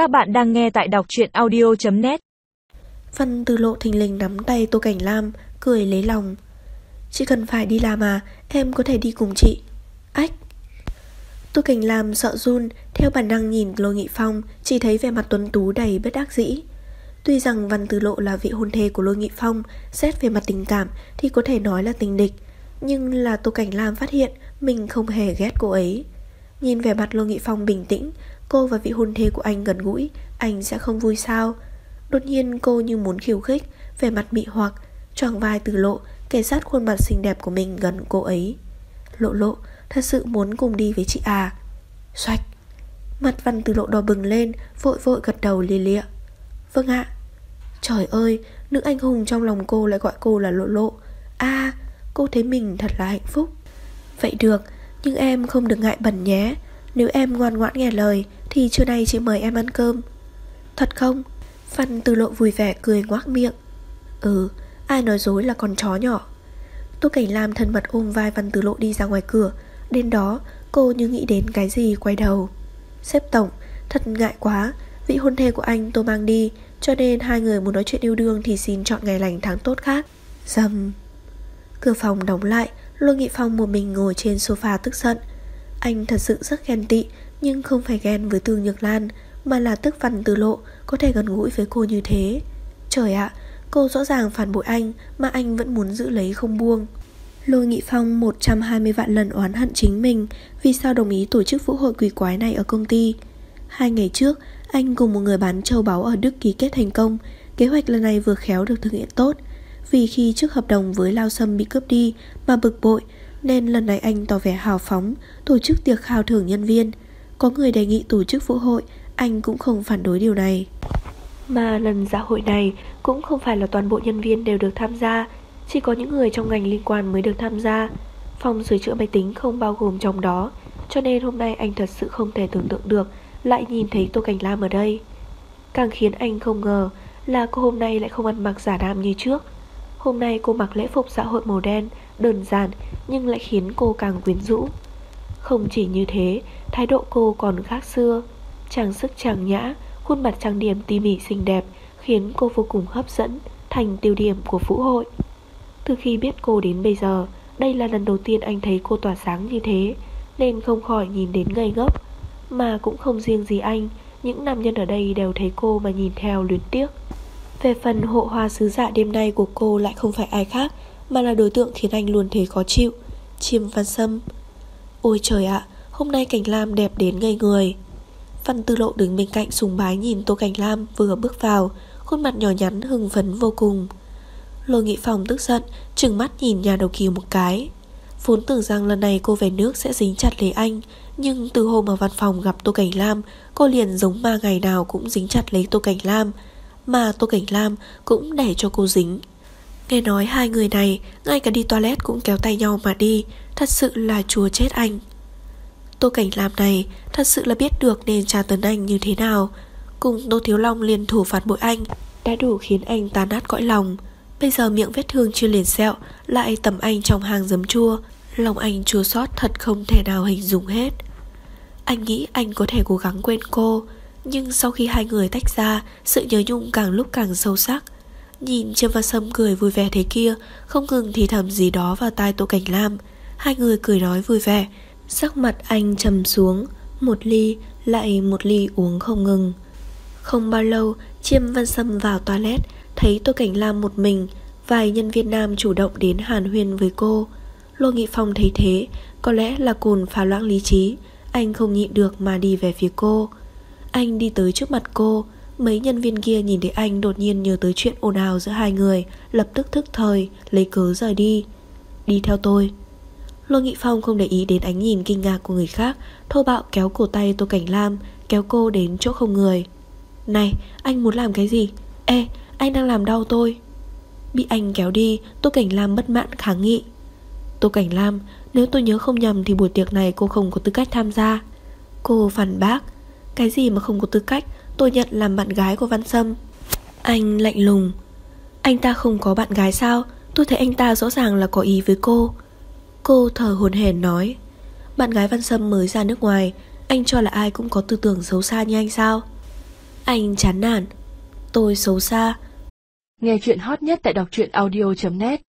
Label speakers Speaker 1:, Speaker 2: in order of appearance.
Speaker 1: Các bạn đang nghe tại đọc truyện audio.net
Speaker 2: Văn từ lộ thình lình nắm tay Tô Cảnh Lam, cười lấy lòng. Chỉ cần phải đi làm à, em có thể đi cùng chị. Ách! Tô Cảnh Lam sợ run, theo bản năng nhìn Lô Nghị Phong, chỉ thấy vẻ mặt tuấn tú đầy bất đắc dĩ. Tuy rằng Văn Từ Lộ là vị hôn thê của Lô Nghị Phong, xét về mặt tình cảm thì có thể nói là tình địch, nhưng là Tô Cảnh Lam phát hiện mình không hề ghét cô ấy. Nhìn vẻ mặt Lô Nghị Phong bình tĩnh, cô và vị hôn thê của anh gần gũi, anh sẽ không vui sao? Đột nhiên cô như muốn khiêu khích, vẻ mặt mị hoặc, choàng vai Từ Lộ, Kể sát khuôn mặt xinh đẹp của mình gần cô ấy. Lộ lộ, thật sự muốn cùng đi với chị à? Xoạch! Mặt Văn Từ Lộ đỏ bừng lên, vội vội gật đầu lia lịa. Vâng ạ. Trời ơi, nữ anh hùng trong lòng cô lại gọi cô là lộ lộ. À, cô thấy mình thật là hạnh phúc. Vậy được, nhưng em không được ngại bẩn nhé. Nếu em ngoan ngoãn nghe lời thì trưa nay chị mời em ăn cơm. Thật không? Văn từ lộ vui vẻ cười ngoác miệng. Ừ, ai nói dối là con chó nhỏ. Tô Cảnh Lam thân mật ôm vai Văn Từ Lộ đi ra ngoài cửa Đến đó cô như nghĩ đến cái gì quay đầu Xếp tổng Thật ngại quá Vị hôn thê của anh tôi mang đi Cho nên hai người muốn nói chuyện yêu đương Thì xin chọn ngày lành tháng tốt khác Dầm Cửa phòng đóng lại Lô Nghị Phong một mình ngồi trên sofa tức giận Anh thật sự rất ghen tị nhưng không phải ghen với Tương Nhược Lan, Mà là tức văn từ lộ, Có thể gần gũi với cô như thế. Trời ạ, Cô rõ ràng phản bội anh Mà anh vẫn muốn giữ lấy không buông. Lôi Nghị Phong 120 vạn lần oán hận chính mình Vì sao đồng ý tổ chức vũ hội quỷ quái này ở công ty. Hai ngày trước, Anh cùng một người bán châu báu ở Đức ký kết thành công. Kế hoạch lần này vừa khéo được thực hiện tốt. Vì khi trước hợp đồng với Lao Sâm bị cướp đi Mà bực bội, Nên lần này anh tỏ vẻ hào phóng, Tổ chức tiệc khao thưởng nhân viên. Có người đề nghị tổ chức vũ hội, Anh cũng không phản đối điều này. Mà lần dạ hội này Cũng không phải là toàn bộ nhân viên đều được tham gia, chỉ có những người trong ngành liên quan mới được tham gia. Phòng sửa chữa máy tính không bao gồm trong đó, Cho nên hôm nay anh thật sự không thể tưởng tượng được, Lại nhìn thấy Tô Cảnh Lam ở đây. Càng khiến anh không ngờ Là cô hôm nay lại không ăn mặc giả nam như trước. Hôm nay cô mặc lễ phục xã hội màu đen, Đơn giản, Nhưng lại khiến cô càng quyến rũ. Không chỉ như thế, Thái độ cô còn khác xưa. Trang sức trang nhã, Khuôn mặt trang điểm tỉ mỉ xinh đẹp Khiến cô vô cùng hấp dẫn, Thành tiêu điểm của vũ hội. Từ khi biết cô đến bây giờ, Đây là lần đầu tiên anh thấy cô tỏa sáng như thế, Nên không khỏi nhìn đến ngây ngốc. Mà cũng không riêng gì anh, Những nam nhân ở đây đều thấy cô mà nhìn theo luyến tiếc. Về phần hộ hoa sứ giả đêm nay của cô lại không phải ai khác, Mà là đối tượng khiến anh luôn thấy khó chịu. Chiêm Văn Sâm Ôi trời ạ, Hôm nay Cảnh Lam đẹp đến ngây người. Văn Tư Lộ đứng bên cạnh sùng bái nhìn Tô Cảnh Lam vừa bước vào, Khuôn mặt nhỏ nhắn hưng phấn vô cùng. Lôi Nghị phòng tức giận, Trừng mắt nhìn nhà đầu kiều một cái. Vốn tưởng rằng lần này cô về nước sẽ dính chặt lấy anh, Nhưng từ hôm ở văn phòng gặp Tô Cảnh Lam, Cô liền giống ma ngày nào cũng dính chặt lấy Tô Cảnh Lam, Mà Tô Cảnh Lam cũng để cho cô dính. Nghe nói hai người này, Ngay cả đi toilet cũng kéo tay nhau mà đi. Thật sự là chùa chết anh. Tô Cảnh làm này, Thật sự là biết được nên tra tấn anh như thế nào. Cùng Tô Thiếu Long liền thủ phạt bội anh, Đã đủ khiến anh tan nát cõi lòng. Bây giờ miệng vết thương chưa liền sẹo Lại tầm anh trong hàng giấm chua. Lòng anh chua xót thật không thể nào hình dung hết. Anh nghĩ anh có thể cố gắng quên cô, Nhưng sau khi hai người tách ra, Sự nhớ nhung càng lúc càng sâu sắc. Nhìn Trâm Văn Sâm cười vui vẻ thế kia, Không ngừng thì thầm gì đó vào tai Tô Cảnh Lam. Hai người cười nói vui vẻ. Sắc mặt anh trầm xuống, Một ly, lại một ly uống không ngừng. Không bao lâu Chiêm Văn Sâm vào toilet, Thấy Tô Cảnh Lam một mình, Vài nhân viên nam chủ động đến hàn huyên với cô. Lô Nghị Phong thấy thế, Có lẽ là cồn phá loãng lý trí, Anh không nhịn được mà đi về phía cô. Anh đi tới trước mặt cô Mấy nhân viên kia nhìn thấy anh đột nhiên nhớ tới chuyện ồn ào giữa hai người, Lập tức thức thời, Lấy cớ rời đi. Đi theo tôi. Lôi Nghị Phong không để ý đến ánh nhìn kinh ngạc của người khác, Thô bạo kéo cổ tay Tô Cảnh Lam, Kéo cô đến chỗ không người. Này, anh muốn làm cái gì? Ê, anh đang làm đau tôi. Bị anh kéo đi, Tô Cảnh Lam bất mãn kháng nghị. Tô Cảnh Lam, Nếu tôi nhớ không nhầm thì buổi tiệc này cô không có tư cách tham gia. Cô phản bác. Cái gì mà không có tư cách? Tôi nhận làm bạn gái của Văn Sâm. Anh lạnh lùng. Anh ta không có bạn gái sao? Tôi thấy anh ta rõ ràng là có ý với cô. Cô thở hồn hển nói. Bạn gái Văn Sâm mới ra nước ngoài, Anh cho là ai cũng có tư tưởng xấu xa như anh sao? Anh chán nản. Tôi xấu xa.
Speaker 1: Nghe chuyện hot nhất tại đọc truyện audio.net